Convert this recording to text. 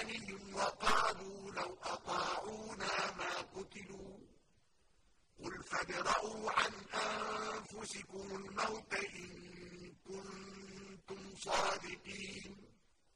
أيمانهم وقالوا لو أطاعونا ما قتلوا. قل فادرءوا عن أنفسكم الموت إن كنتم صادقين.